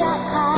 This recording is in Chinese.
打开。